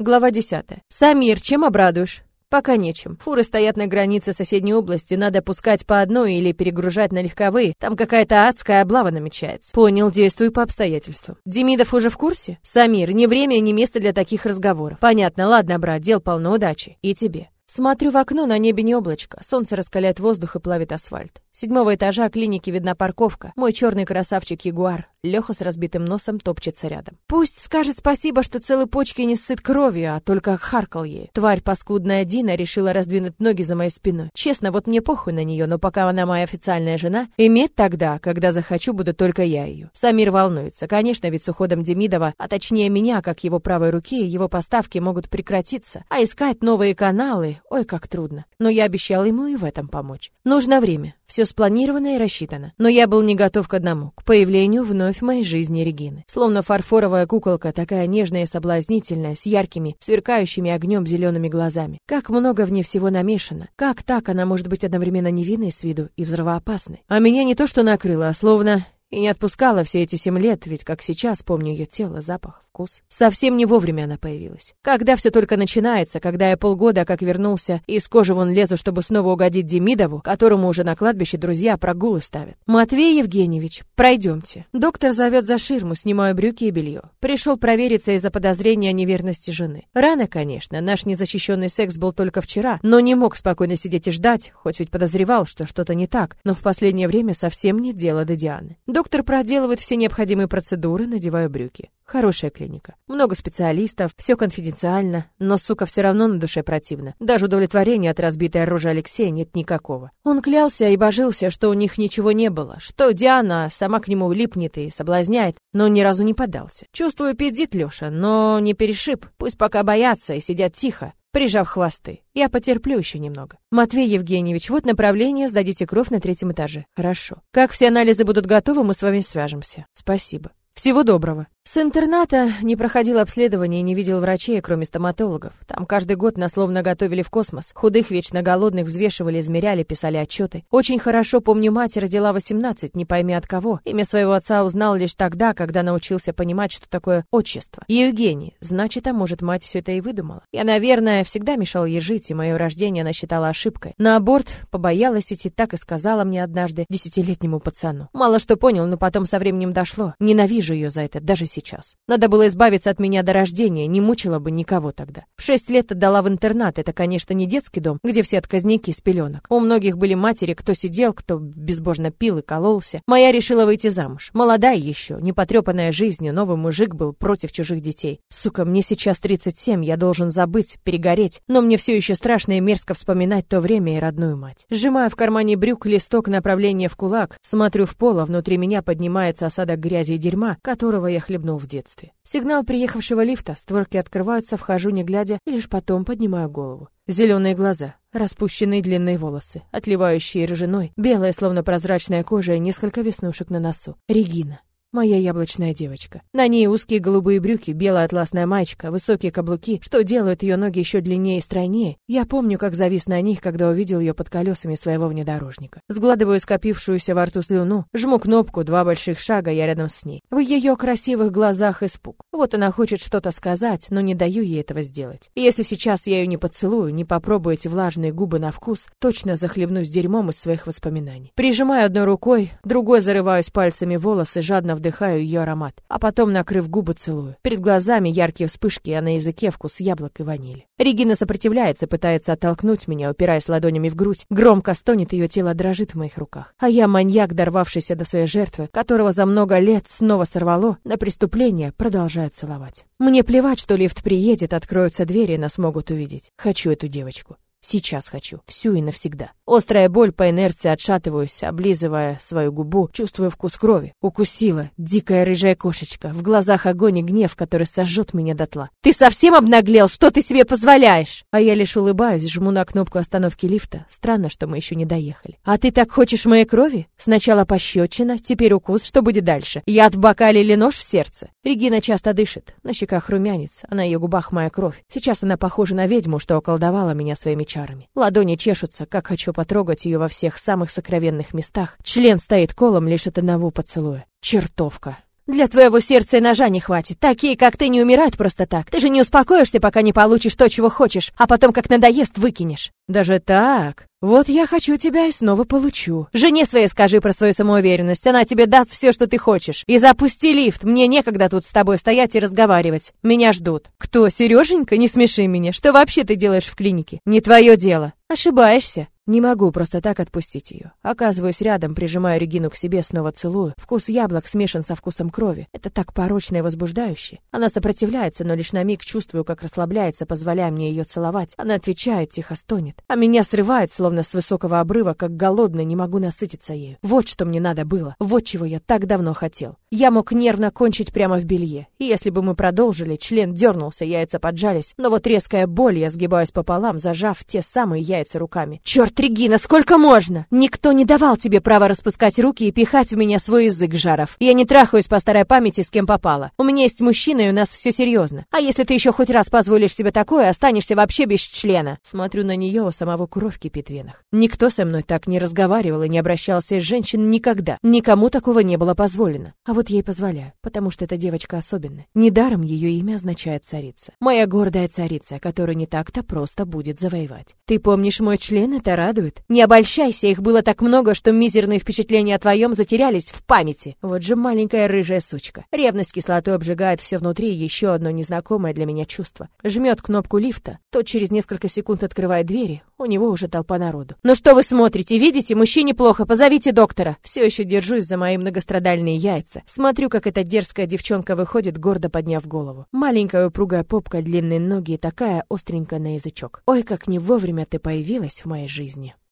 Глава 10. Самир, чем обрадуешь? Пока нечем. Фуры стоят на границе соседней области, надо пускать по одной или перегружать на легковые. Там какая-то адская облава намечается. Понял, действуй по обстоятельствам. Демидов уже в курсе? Самир, не время и не место для таких разговоров. Понятно, ладно, брат, дел полно удачи. И тебе. Смотрю в окно, на небе не облачко. Солнце раскаляет воздух и плавит асфальт. С седьмого этажа клиники видна парковка. Мой черный красавчик Ягуар. Леха с разбитым носом топчется рядом. Пусть скажет спасибо, что целые почки не сыт кровью, а только харкал ей. Тварь паскудная Дина решила раздвинуть ноги за моей спиной. Честно, вот мне похуй на нее, но пока она моя официальная жена, иметь тогда, когда захочу, буду только я ее. Самир волнуется. Конечно, ведь с уходом Демидова, а точнее меня, как его правой руки, его поставки могут прекратиться. А искать новые каналы, ой, как трудно. Но я обещал ему и в этом помочь. Нужно время. Все спланировано и рассчитано. Но я был не готов к одному, к появлению вновь в моей жизни Регины. Словно фарфоровая куколка, такая нежная и соблазнительная, с яркими, сверкающими огнем зелеными глазами. Как много в ней всего намешано. Как так она может быть одновременно невинной с виду и взрывоопасной? А меня не то что накрыло, а словно и не отпускала все эти семь лет, ведь как сейчас помню ее тело, запах, вкус. Совсем не вовремя она появилась. Когда все только начинается, когда я полгода как вернулся из кожи вон лезу, чтобы снова угодить Демидову, которому уже на кладбище друзья прогулы ставят. Матвей Евгеньевич, пройдемте. Доктор зовет за ширму, снимаю брюки и белье. Пришел провериться из-за подозрения о неверности жены. Рано, конечно, наш незащищенный секс был только вчера, но не мог спокойно сидеть и ждать, хоть ведь подозревал, что что-то не так, но в последнее время совсем нет дела до Дианы. Доктор проделывает все необходимые процедуры, надевая брюки. Хорошая клиника. Много специалистов, все конфиденциально, но, сука, все равно на душе противно. Даже удовлетворения от разбитой рожи Алексея нет никакого. Он клялся и божился, что у них ничего не было, что Диана сама к нему липнет и соблазняет, но ни разу не поддался. Чувствую, пиздит Леша, но не перешиб. Пусть пока боятся и сидят тихо, прижав хвосты. Я потерплю еще немного. Матвей Евгеньевич, вот направление, сдадите кровь на третьем этаже. Хорошо. Как все анализы будут готовы, мы с вами свяжемся. Спасибо. Всего доброго. С интерната не проходил обследование и не видел врачей, кроме стоматологов. Там каждый год нас словно готовили в космос. Худых, вечно голодных взвешивали, измеряли, писали отчеты. Очень хорошо помню, мать родила 18, не пойми от кого. Имя своего отца узнал лишь тогда, когда научился понимать, что такое отчество. Евгений. Значит, а может, мать все это и выдумала. Я, наверное, всегда мешал ей жить, и мое рождение она считала ошибкой. На аборт побоялась идти, так и сказала мне однажды десятилетнему пацану. Мало что понял, но потом со временем дошло. Ненавижу ее за это, даже сейчас. Надо было избавиться от меня до рождения, не мучила бы никого тогда. В шесть лет отдала в интернат, это, конечно, не детский дом, где все отказники с пеленок. У многих были матери, кто сидел, кто безбожно пил и кололся. Моя решила выйти замуж. Молодая еще, не потрепанная жизнью, новый мужик был против чужих детей. Сука, мне сейчас 37, я должен забыть, перегореть, но мне все еще страшно и мерзко вспоминать то время и родную мать. Сжимаю в кармане брюк листок направления в кулак, смотрю в пол, а внутри меня поднимается осадок грязи и дерьма, которого я хлебнул в детстве. Сигнал приехавшего лифта, створки открываются, вхожу не глядя, и лишь потом поднимаю голову. Зеленые глаза, распущенные длинные волосы, отливающие ржаной, белая, словно прозрачная кожа и несколько веснушек на носу. Регина. Моя яблочная девочка. На ней узкие голубые брюки, белая атласная маечка, высокие каблуки, что делают ее ноги еще длиннее и стройнее. Я помню, как завис на них, когда увидел ее под колесами своего внедорожника. Сгладываю скопившуюся во рту слюну, жму кнопку, два больших шага, я рядом с ней. В ее красивых глазах испуг. Вот она хочет что-то сказать, но не даю ей этого сделать. И если сейчас я ее не поцелую, не попробую эти влажные губы на вкус, точно захлебнусь дерьмом из своих воспоминаний. Прижимаю одной рукой, другой зарываюсь пальцами волосы, жадно вдыхаю ее аромат, а потом, накрыв губы, целую. Перед глазами яркие вспышки, а на языке вкус яблок и ванили. Регина сопротивляется, пытается оттолкнуть меня, упираясь ладонями в грудь. Громко стонет, ее тело дрожит в моих руках. А я маньяк, дорвавшийся до своей жертвы, которого за много лет снова сорвало на преступление, продолжаю целовать. Мне плевать, что лифт приедет, откроются двери, и нас могут увидеть. Хочу эту девочку. Сейчас хочу. Всю и навсегда. Острая боль по инерции отшатываюсь, облизывая свою губу, чувствую вкус крови. Укусила. Дикая рыжая кошечка. В глазах огонь и гнев, который сожжет меня дотла. «Ты совсем обнаглел? Что ты себе позволяешь?» А я лишь улыбаюсь, жму на кнопку остановки лифта. Странно, что мы еще не доехали. «А ты так хочешь моей крови? Сначала пощечина, теперь укус. Что будет дальше? Яд в бокале или нож в сердце?» Регина часто дышит. На щеках румянец, а на ее губах моя кровь. Сейчас она похожа на ведьму, что околдовала меня своими чарами. Ладони чешутся, как хочу потрогать ее во всех самых сокровенных местах. Член стоит колом лишь от одного поцелуя. Чертовка. Для твоего сердца и ножа не хватит. Такие, как ты, не умирают просто так. Ты же не успокоишься, пока не получишь то, чего хочешь, а потом, как надоест, выкинешь. Даже так? Вот я хочу тебя и снова получу. Жене своей скажи про свою самоуверенность, она тебе даст все, что ты хочешь. И запусти лифт, мне некогда тут с тобой стоять и разговаривать. Меня ждут. Кто, Сереженька? Не смеши меня. Что вообще ты делаешь в клинике? Не твое дело. Ошибаешься. Не могу просто так отпустить ее. Оказываюсь рядом, прижимаю Регину к себе, снова целую. Вкус яблок смешан со вкусом крови. Это так порочно и возбуждающе. Она сопротивляется, но лишь на миг чувствую, как расслабляется, позволяя мне ее целовать. Она отвечает, тихо стонет. А меня срывает, словно с высокого обрыва, как голодный, не могу насытиться ею. Вот что мне надо было. Вот чего я так давно хотел. Я мог нервно кончить прямо в белье. И если бы мы продолжили, член дернулся, яйца поджались. Но вот резкая боль, я сгибаюсь пополам, зажав те самые яйца руками. Черт Регина, сколько можно? Никто не давал тебе права распускать руки и пихать в меня свой язык, Жаров. Я не трахаюсь по старой памяти, с кем попало. У меня есть мужчина, и у нас все серьезно. А если ты еще хоть раз позволишь себе такое, останешься вообще без члена. Смотрю на нее, у самого кровь кипит в венах. Никто со мной так не разговаривал и не обращался с женщин никогда. Никому такого не было позволено. А вот ей позволяю, потому что эта девочка особенная. Недаром ее имя означает царица. Моя гордая царица, которую не так-то просто будет завоевать. Ты помнишь мой член? Это радует. Не обольщайся, их было так много, что мизерные впечатления о твоем затерялись в памяти. Вот же маленькая рыжая сучка. Ревность кислотой обжигает все внутри, еще одно незнакомое для меня чувство. Жмет кнопку лифта, тот через несколько секунд открывает двери, у него уже толпа народу. «Ну что вы смотрите, видите? Мужчине плохо, позовите доктора!» Все еще держусь за мои многострадальные яйца. Смотрю, как эта дерзкая девчонка выходит, гордо подняв голову. Маленькая упругая попка, длинные ноги и такая остренькая на язычок. Ой, как не вовремя ты появилась в моей жизни.